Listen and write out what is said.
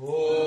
Oh.